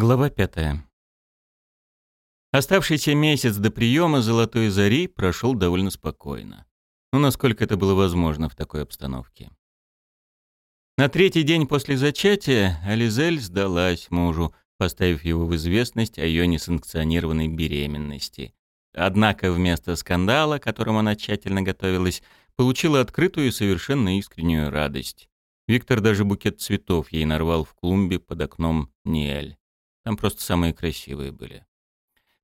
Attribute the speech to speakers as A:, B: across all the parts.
A: Глава пятая. Оставшийся месяц до приема «Золотой зари» прошел довольно спокойно. Ну, насколько это было возможно в такой обстановке. На третий день после зачатия Ализель сдалась мужу, поставив его в известность о ее несанкционированной беременности. Однако вместо скандала, к которому она тщательно готовилась, получила открытую и совершенно искреннюю радость. Виктор даже букет цветов ей нарвал в клумбе под окном Ниэль. Там просто самые красивые были.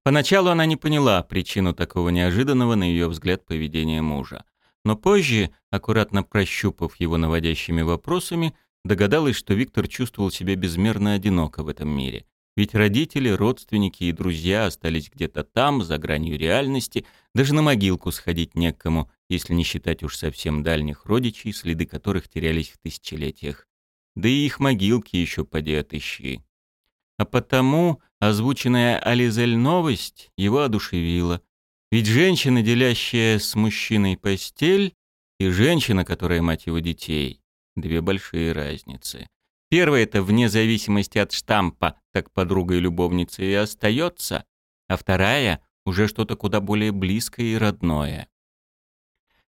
A: Поначалу она не поняла причину такого неожиданного, на ее взгляд, поведения мужа. Но позже, аккуратно прощупав его наводящими вопросами, догадалась, что Виктор чувствовал себя безмерно одиноко в этом мире. Ведь родители, родственники и друзья остались где-то там, за гранью реальности, даже на могилку сходить некому, если не считать уж совсем дальних родичей, следы которых терялись в тысячелетиях. Да и их могилки еще поди отыщи. А потому озвученная Ализель новость его одушевила. Ведь женщина, делящая с мужчиной постель, и женщина, которая мать его детей, две большие разницы. Первая это вне зависимости от штампа, так подруга и любовница и остается, а вторая уже что-то куда более близкое и родное.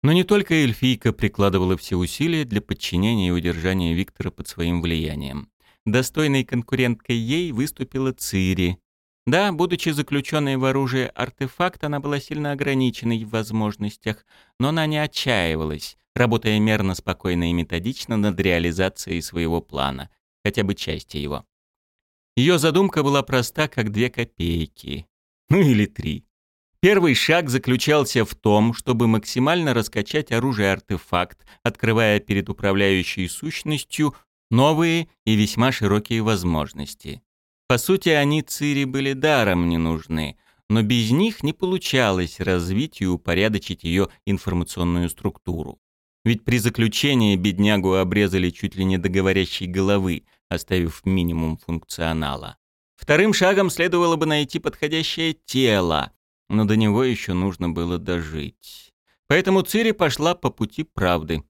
A: Но не только эльфийка прикладывала все усилия для подчинения и удержания Виктора под своим влиянием. Достойной конкуренткой ей выступила Цири. Да, будучи заключенной в оружие артефакт, она была сильно ограниченной в возможностях, но она не отчаивалась, работая мерно, спокойно и методично над реализацией своего плана, хотя бы части его. Ее задумка была проста, как две копейки. Ну или три. Первый шаг заключался в том, чтобы максимально раскачать оружие-артефакт, открывая перед управляющей сущностью новые и весьма широкие возможности. По сути, они Цири были даром не нужны, но без них не получалось развить и упорядочить ее информационную структуру. Ведь при заключении беднягу обрезали чуть ли не до говорящей головы, оставив минимум функционала. Вторым шагом следовало бы найти подходящее тело, но до него еще нужно было дожить. Поэтому Цири пошла по пути правды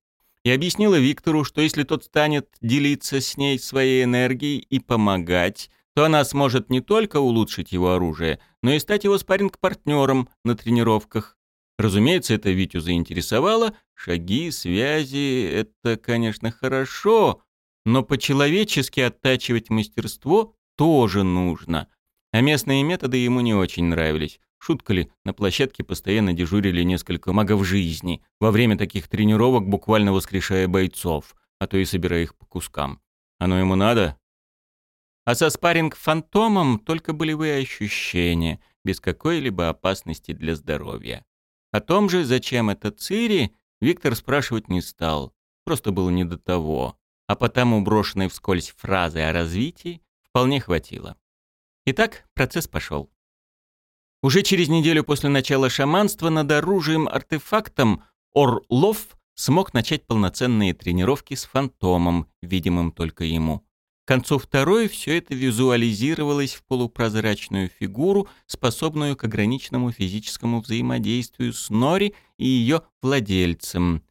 A: и объяснила Виктору, что если тот станет делиться с ней своей энергией и помогать, то она сможет не только улучшить его оружие, но и стать его спарринг-партнером на тренировках. Разумеется, это Витю заинтересовало. Шаги, связи — это, конечно, хорошо, но по-человечески оттачивать мастерство тоже нужно. А местные методы ему не очень нравились. Шутка ли, на площадке постоянно дежурили несколько магов жизни, во время таких тренировок буквально воскрешая бойцов, а то и собирая их по кускам. Оно ему надо? А со спарринг фантомом только болевые ощущения, без какой-либо опасности для здоровья. О том же, зачем это Цири, Виктор спрашивать не стал, просто было не до того, а потому брошенной вскользь фразы о развитии вполне хватило. Итак, процесс пошел. Уже через неделю после начала шаманства над оружием-артефактом Орлов смог начать полноценные тренировки с фантомом, видимым только ему. К концу второй все это визуализировалось в полупрозрачную фигуру, способную к ограниченному физическому взаимодействию с Нори и ее владельцем.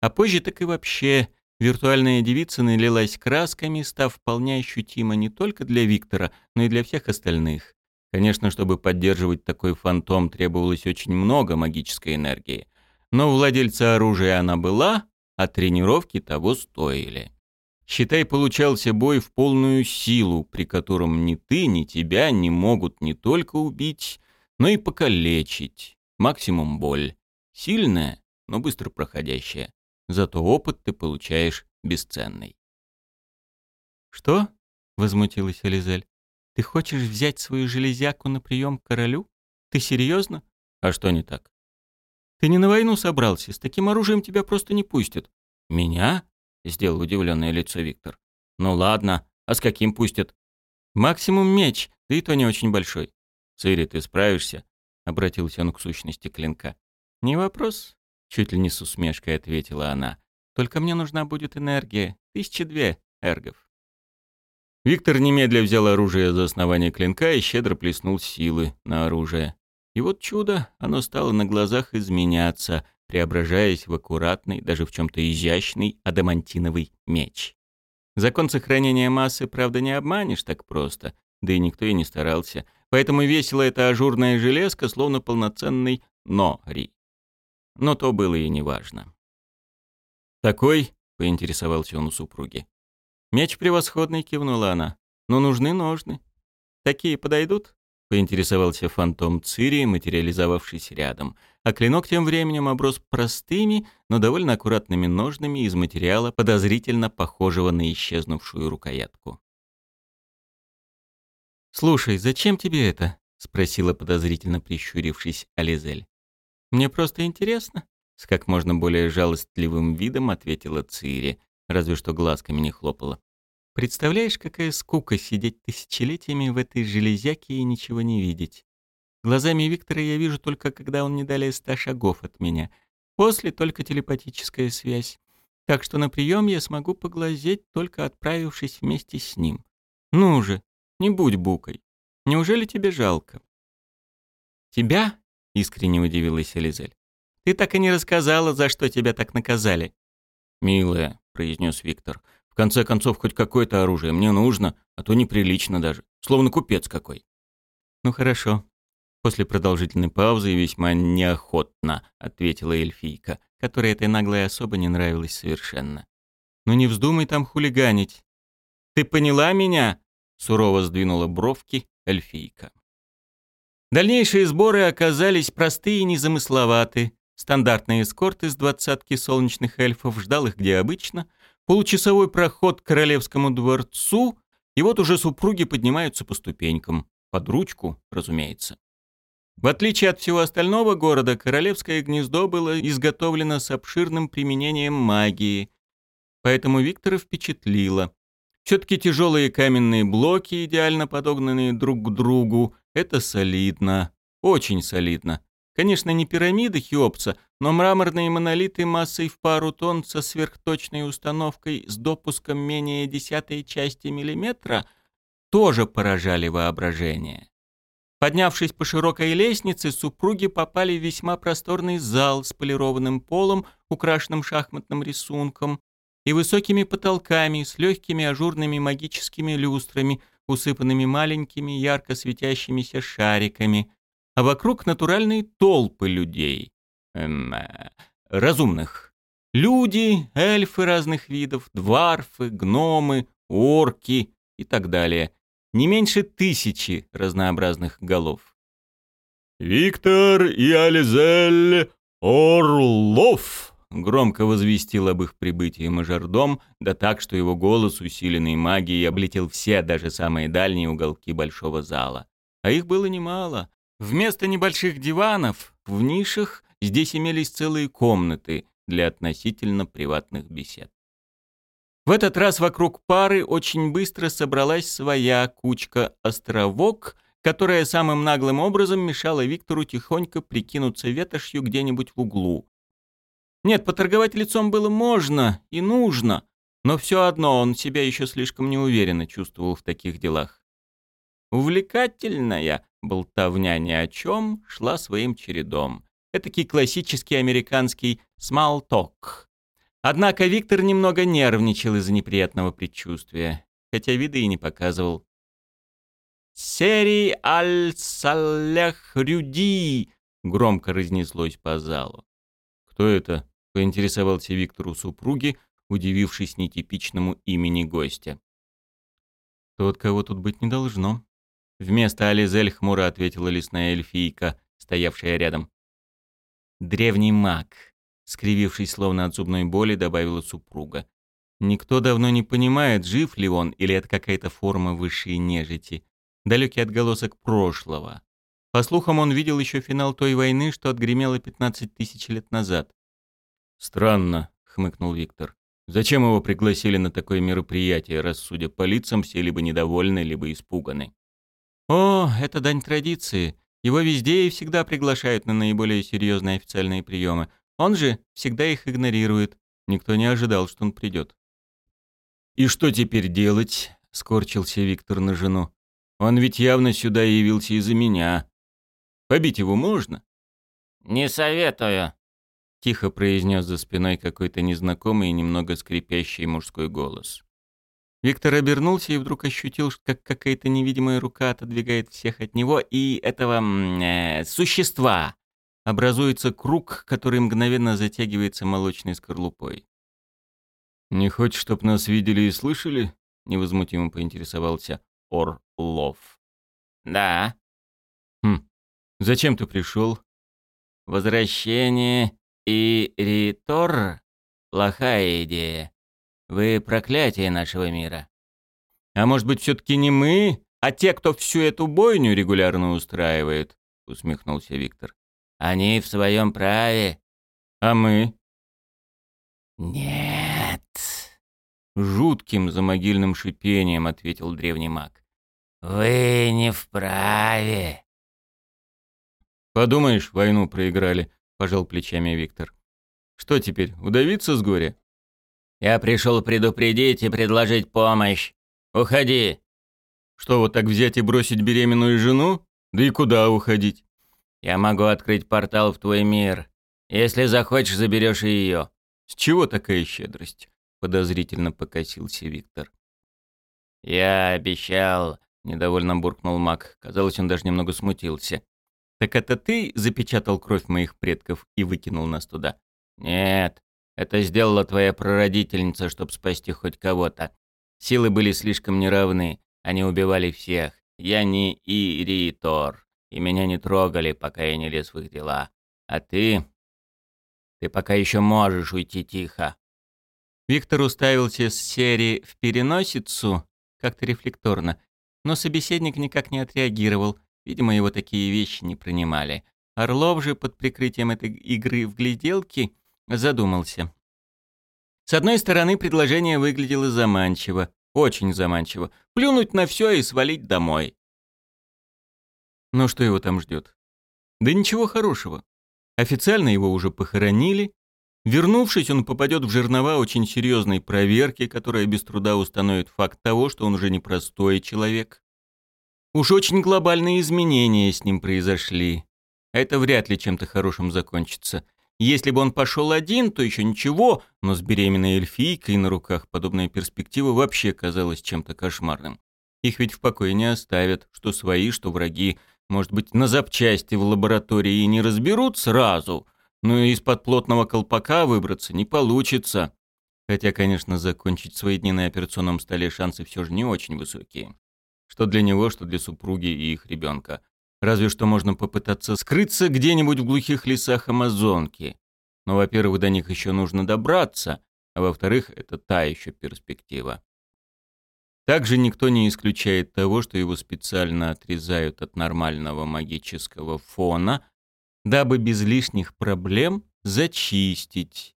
A: А позже так и вообще виртуальная девица налилась красками, став вполне ощутима не только для Виктора, но и для всех остальных. Конечно, чтобы поддерживать такой фантом, требовалось очень много магической энергии. Но у владельца оружия она была, а тренировки того стоили. Считай, получался бой в полную силу, при котором ни ты, ни тебя не могут не только убить, но и покалечить. Максимум боль. Сильная, но быстро проходящая. Зато опыт ты получаешь бесценный. «Что?» — возмутилась Элизель. Ты хочешь взять свою железяку на прием к королю? Ты серьезно? А что не так? Ты не на войну собрался, с таким оружием тебя просто не пустят. Меня? Сделал удивленное лицо Виктор. Ну ладно, а с каким пустят? Максимум меч, да и то не очень большой. Цири, ты справишься? Обратился он к сущности клинка. Не вопрос, чуть ли не с усмешкой ответила она. Только мне нужна будет энергия, тысячи две эргов. Виктор немедля взял оружие за основание клинка и щедро плеснул силы на оружие. И вот чудо, оно стало на глазах изменяться, преображаясь в аккуратный, даже в чем-то изящный адамантиновый меч. Закон сохранения массы, правда, не обманешь так просто. да и никто и не старался. Поэтому весила эта ажурная железка, словно полноценный нори. Но то было и неважно. «Такой?» — поинтересовался он у супруги. «Меч превосходный», — кивнула она. «Но нужны ножны. Такие подойдут?» — поинтересовался фантом Цири, материализовавшись рядом. А клинок тем временем оброс простыми, но довольно аккуратными ножными из материала, подозрительно похожего на исчезнувшую рукоятку. «Слушай, зачем тебе это?» — спросила подозрительно прищурившись Ализель. «Мне просто интересно», — с как можно более жалостливым видом ответила Цири, разве что глазками не хлопала. «Представляешь, какая скука сидеть тысячелетиями в этой железяке и ничего не видеть. Глазами Виктора я вижу только, когда он не далее ста шагов от меня. После только телепатическая связь. Так что на прием я смогу поглазеть, только отправившись вместе с ним. Ну же, не будь букой. Неужели тебе жалко?» «Тебя?» — искренне удивилась Элизель. «Ты так и не рассказала, за что тебя так наказали».
B: «Милая», — произнес Виктор, — «в конце концов, хоть какое-то оружие мне нужно, а то неприлично даже, словно купец какой».
A: «Ну хорошо». После продолжительной паузы весьма неохотно ответила эльфийка, которой этой наглой особо не нравилось совершенно. «Ну не вздумай там хулиганить. Ты поняла меня?» Сурово сдвинула бровки эльфийка. Дальнейшие сборы оказались простые и незамысловаты. Стандартный эскорт из двадцатки солнечных эльфов ждал их где обычно. Получасовой проход к королевскому дворцу, и вот уже супруги поднимаются по ступенькам. Под ручку, разумеется. В отличие от всего остального города, королевское гнездо было изготовлено с обширным применением магии, поэтому Виктора впечатлило. Все-таки тяжелые каменные блоки, идеально подогнанные друг к другу, это солидно. Очень солидно. Конечно, не пирамиды Хеопса, но мраморные монолиты массой в пару тонн со сверхточной установкой с допуском менее десятой части миллиметра тоже поражали воображение. Поднявшись по широкой лестнице, супруги попали в весьма просторный зал с полированным полом, украшенным шахматным рисунком, и высокими потолками с легкими ажурными магическими люстрами, усыпанными маленькими ярко светящимися шариками, а вокруг натуральные толпы людей. Эм, разумных. Люди, эльфы разных видов, дварфы, гномы, орки и так далее. Не меньше тысячи разнообразных голов.
C: «Виктор и Ализель Орлов!»
A: Громко возвестил об их прибытии мажордом, да так, что его голос, усиленный магией, облетел все, даже самые дальние уголки большого зала. А их было немало. Вместо небольших диванов в нишах здесь имелись целые комнаты для относительно приватных бесед. В этот раз вокруг пары очень быстро собралась своя кучка «Островок», которая самым наглым образом мешала Виктору тихонько прикинуться ветошью где-нибудь в углу, нет, поторговать лицом было можно и нужно, но все одно он себя еще слишком неуверенно чувствовал в таких делах. Увлекательная болтовня ни о чем шла своим чередом. Этакий классический американский small talk. Однако Виктор немного нервничал из-за неприятного предчувствия, хотя вида и не показывал. «Серий аль-салях рюди!» громко разнеслось по залу.
B: «Кто это?» — поинтересовался Виктор у супруги, удивившись нетипичному имени гостя.
A: «Тот, кого тут быть не должно». Вместо Ализель хмуро ответила лесная эльфийка, стоявшая рядом. «Древний маг», — скривившись словно от зубной боли, добавила супруга. «Никто давно не понимает, жив ли он или это какая-то форма высшей нежити, далекий отголосок прошлого. По слухам, он видел еще финал той войны, что отгремела 15 тысяч лет назад.
B: «Странно», — хмыкнул Виктор. «Зачем его пригласили на такое мероприятие, раз, судя по лицам, все либо недовольны, либо испуганы?»
A: «О, это дань традиции. Его везде и всегда приглашают на наиболее серьезные официальные приемы. Он же всегда их игнорирует. Никто не ожидал, что он придет».
B: «И что теперь делать?» — скорчился Виктор на жену. «Он ведь явно сюда явился из-за меня. Побить его можно?»
D: «Не советую», —
A: тихо произнес за спиной какой-то незнакомый и немного скрипящий мужской голос. Виктор обернулся и вдруг ощутил, как какая-то невидимая рука отодвигает всех от него и этого э, существа. Образуется круг, который мгновенно затягивается молочной скорлупой.
B: «Не хочешь, чтоб нас видели и слышали?» — невозмутимо поинтересовался Орлов.
D: Да.
B: «Хм, зачем ты пришел?»
D: Возвращение и ритор — плохая идея. Вы проклятие нашего мира.
A: А может быть, все-таки не мы, а те, кто всю эту бойню регулярно устраивает? Усмехнулся Виктор.
D: Они в своем праве.
A: А мы?
D: Нет.
A: Жутким замогильным шипением ответил древний маг.
D: Вы не вправе.
A: Подумаешь, войну проиграли, пожал плечами Виктор. Что теперь, удавиться с горя?
D: Я пришел предупредить и предложить помощь. Уходи.
A: Что, вот так взять и бросить беременную жену? Да и куда уходить?
D: Я могу открыть портал в твой мир. Если захочешь, заберешь и ее.
A: С чего такая щедрость? Подозрительно покосился Виктор.
D: Я обещал, недовольно буркнул маг. Казалось, он даже немного смутился.
A: Так это ты запечатал кровь моих предков и выкинул нас туда?
D: Нет, это сделала твоя прародительница, чтобы спасти хоть кого-то. Силы были слишком неравны, они убивали всех. Я не Иритор, и меня не трогали, пока я не лез в их дела. А ты... Ты пока еще можешь уйти тихо.
A: Виктор уставился с серии в переносицу, как-то рефлекторно, но собеседник никак не отреагировал, видимо, его такие вещи не принимали. Орлов же под прикрытием этой игры в гляделки Задумался. С одной стороны, предложение выглядело заманчиво, очень заманчиво. Плюнуть на все и свалить домой. Но что его там ждет? Да ничего хорошего. Официально его уже похоронили. Вернувшись, он попадет в жернова очень серьезной проверки, которая без труда установит факт того, что он уже не простой человек. Уж очень глобальные изменения с ним произошли. Это вряд ли чем-то хорошим закончится. Если бы он пошел один, то еще ничего, но с беременной эльфийкой на руках подобная перспектива вообще казалась чем-то кошмарным. Их ведь в покое не оставят, что свои, что враги. Может быть, на запчасти в лаборатории не разберут сразу, но из-под плотного колпака выбраться не получится. Хотя, конечно, закончить свои дни на операционном столе шансы все же не очень высокие. Что для него, что для супруги и их ребенка. Разве что можно попытаться скрыться где-нибудь в глухих лесах Амазонки. Но, во-первых, до них еще нужно добраться, а во-вторых, это та еще перспектива. Также никто не исключает того, что его специально отрезают от нормального магического фона, дабы без лишних проблем зачистить.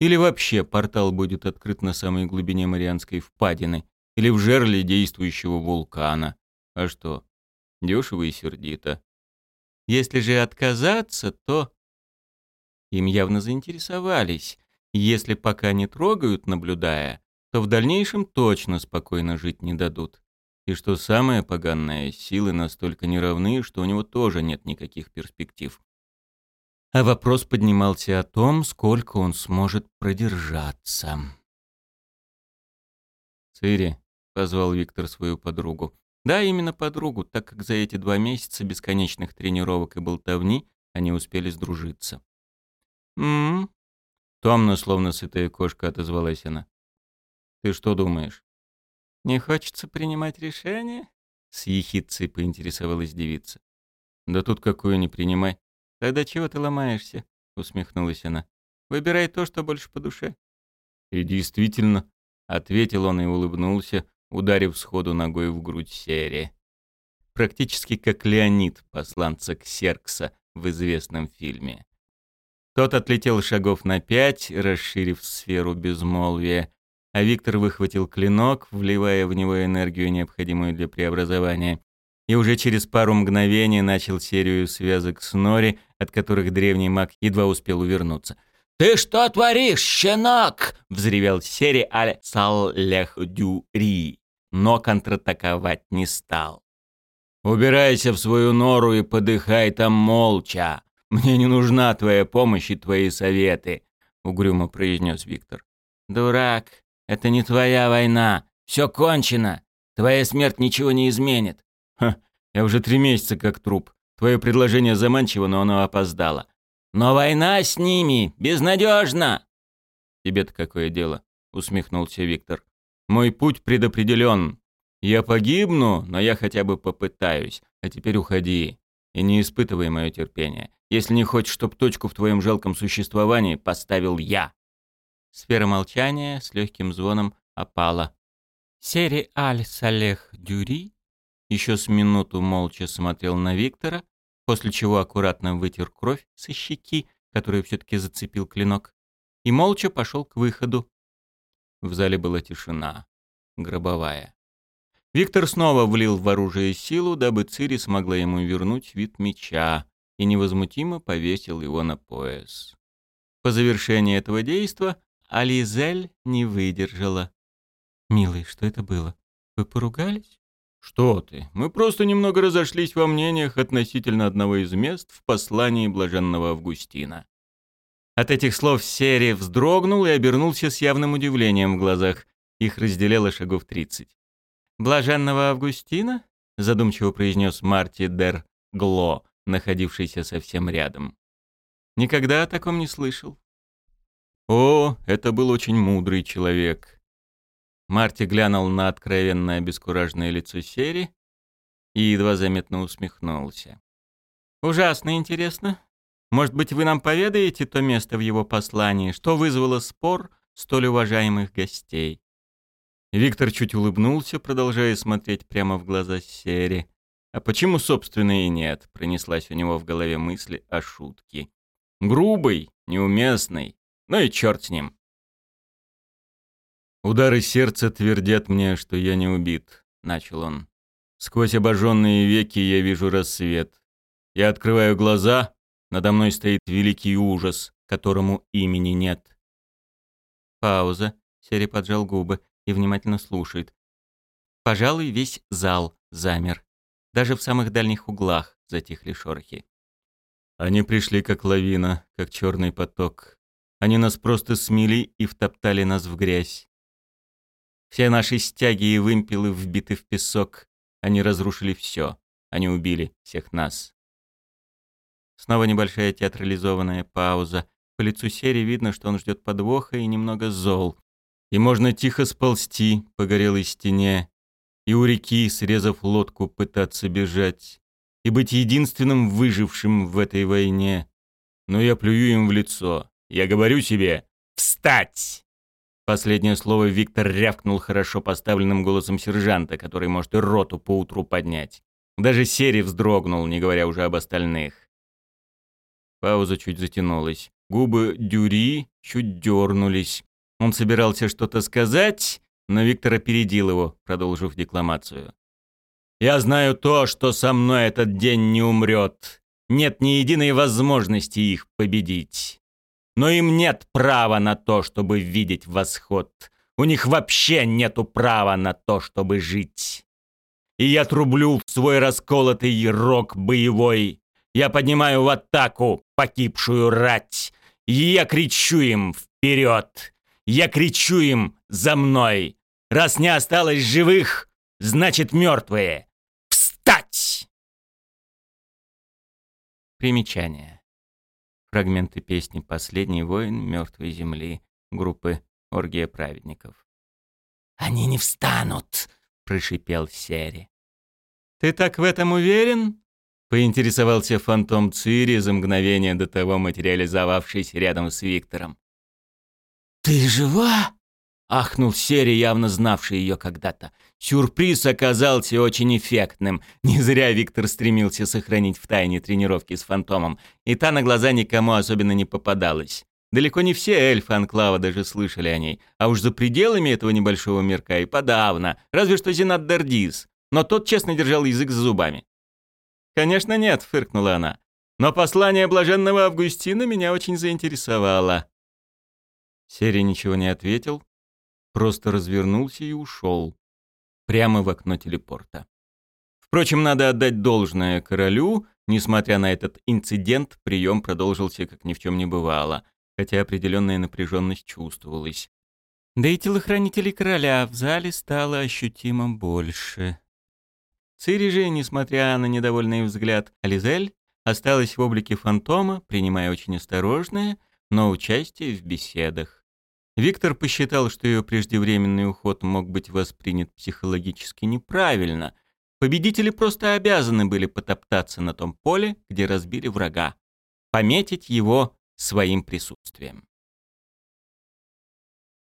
A: Или вообще портал будет открыт на самой глубине Марианской впадины, или в жерле действующего вулкана. А что, Дешево и сердито. Если же отказаться, то... Им явно заинтересовались. Если пока не трогают, наблюдая, то в дальнейшем точно спокойно жить не дадут. И что самое поганое, силы настолько неравны, что у него тоже нет никаких перспектив. А вопрос поднимался о том, сколько он сможет продержаться. «Цири», — позвал Виктор свою подругу, да, именно подругу, так как за эти два месяца бесконечных тренировок и болтовни они успели сдружиться. «М-м-м», томно, словно сытая кошка, отозвалась она. «Ты что думаешь?» «Не хочется принимать решение?» С ехидцей поинтересовалась девица. «Да тут какую не принимай. Тогда чего ты ломаешься?» Усмехнулась она. «Выбирай то, что больше по душе». «И действительно», — ответил он и улыбнулся, ударив сходу ногой в грудь Сере. Практически как Леонид, посланца Ксеркса в известном фильме. Тот отлетел шагов на пять, расширив сферу безмолвия, а Виктор выхватил клинок, вливая в него энергию, необходимую для преобразования, и уже через пару мгновений начал серию связок с Нори, от которых древний маг едва успел увернуться.
D: «Ты что творишь, щенок?»
A: — взревел Сери Аль-Саллех-Дюри но контратаковать не стал. «Убирайся в свою нору и подыхай там молча. Мне не нужна твоя помощь и твои советы», — угрюмо произнес Виктор. «Дурак, это не твоя война»,
D: Все кончено. Твоя смерть ничего не изменит.
A: Ха, я уже три месяца как труп. Твое предложение заманчиво, но оно опоздало.
D: Но война с ними безнадежна.
A: Тебе-то какое дело? Усмехнулся Виктор. Мой путь предопределен. Я погибну, но я хотя бы попытаюсь. А теперь уходи. И не испытывай мое терпение. Если не хочешь, чтоб точку в твоем жалком существовании поставил я. Сфера молчания с легким звоном опала. Сери Аль-Салех Дюри еще с минуту молча смотрел на Виктора, после чего аккуратно вытер кровь со щеки, которую все-таки зацепил клинок, и молча пошел к выходу. В зале была тишина, гробовая. Виктор снова влил в оружие силу, дабы Цири смогла ему вернуть вид меча, и невозмутимо повесил его на пояс. По завершении этого действа Ализель не выдержала. «Милый, что это было? Вы поругались?» «Что ты? Мы просто немного разошлись во мнениях относительно одного из мест в послании блаженного Августина». От этих слов Серри вздрогнул и обернулся с явным удивлением в глазах. Их разделяло шагов тридцать. «Блаженного Августина?» — задумчиво произнес Марти Дер Гло, находившийся совсем рядом. «Никогда о таком не слышал». «О, это был очень мудрый человек. Марти глянул на откровенно обескураженное лицо Сери и едва заметно усмехнулся. «Ужасно интересно. Может быть, вы нам поведаете то место в его послании, что вызвало спор столь уважаемых гостей?» Виктор чуть улыбнулся, продолжая смотреть прямо в глаза Сери. «А почему, собственно, и нет?» — пронеслась у него в голове мысли о шутке. «Грубый, неуместный, ну и черт с ним. «Удары сердца твердят мне, что я не убит», — начал он. «Сквозь обожженные веки я вижу рассвет. Я открываю глаза, надо мной стоит великий ужас, которому имени нет». Пауза. Сери поджал губы и внимательно слушает. Пожалуй, весь зал замер. Даже в самых дальних углах затихли шорохи. Они пришли как лавина, как черный поток. Они нас просто смели и втоптали нас в грязь. Все наши стяги и вымпелы вбиты в песок. Они разрушили все. Они убили всех нас. Снова небольшая театрализованная пауза. По лицу серии видно, что он ждет подвоха и немного зол. И можно тихо сползти по горелой стене, и у реки, срезав лодку, пытаться бежать, и быть единственным выжившим в этой войне. Но я плюю им в лицо. Я говорю себе «Встать!» Последнее слово Виктор рявкнул хорошо поставленным голосом сержанта, который может и роту поутру поднять. Даже Сери вздрогнул, не говоря уже об остальных. Пауза чуть затянулась. Губы Дюри чуть дернулись. Он собирался что-то сказать, но Виктор опередил его, продолжив декламацию. «Я знаю то, что со мной этот день не умрет. Нет ни единой возможности их победить но им нет права на то, чтобы видеть восход. У них вообще нету права на то, чтобы жить. И я трублю в свой расколотый рог боевой. Я поднимаю в атаку погибшую рать. Я кричу им вперед. Я кричу им за мной. Раз не осталось живых, значит мертвые. Встать! Примечание. Фрагменты песни «Последний воин мертвой земли» группы «Оргия праведников». «Они не встанут!» — прошипел Сери. «Ты так в этом уверен?» — поинтересовался фантом Цири за мгновение до того материализовавшись рядом с Виктором. «Ты жива?» — ахнул Сери, явно знавший ее когда-то. Сюрприз оказался очень эффектным. Не зря Виктор стремился сохранить в тайне тренировки с фантомом, и та на глаза никому особенно не попадалась. Далеко не все эльфы Анклава даже слышали о ней, а уж за пределами этого небольшого мирка и подавно, разве что Зенат Дардис, но тот честно держал язык за зубами. «Конечно нет», — фыркнула она, — «но послание блаженного Августина меня очень заинтересовало». Серия ничего не ответил, просто развернулся и ушел прямо в окно телепорта. Впрочем, надо отдать должное королю, несмотря на этот инцидент, прием продолжился как ни в чем не бывало, хотя определенная напряженность чувствовалась. Да и телохранителей короля в зале стало ощутимо больше. Цири же, несмотря на недовольный взгляд Ализель, осталась в облике фантома, принимая очень осторожное, но участие в беседах. Виктор посчитал, что ее преждевременный уход мог быть воспринят психологически неправильно. Победители просто обязаны были потоптаться на том поле, где разбили врага, пометить его своим присутствием.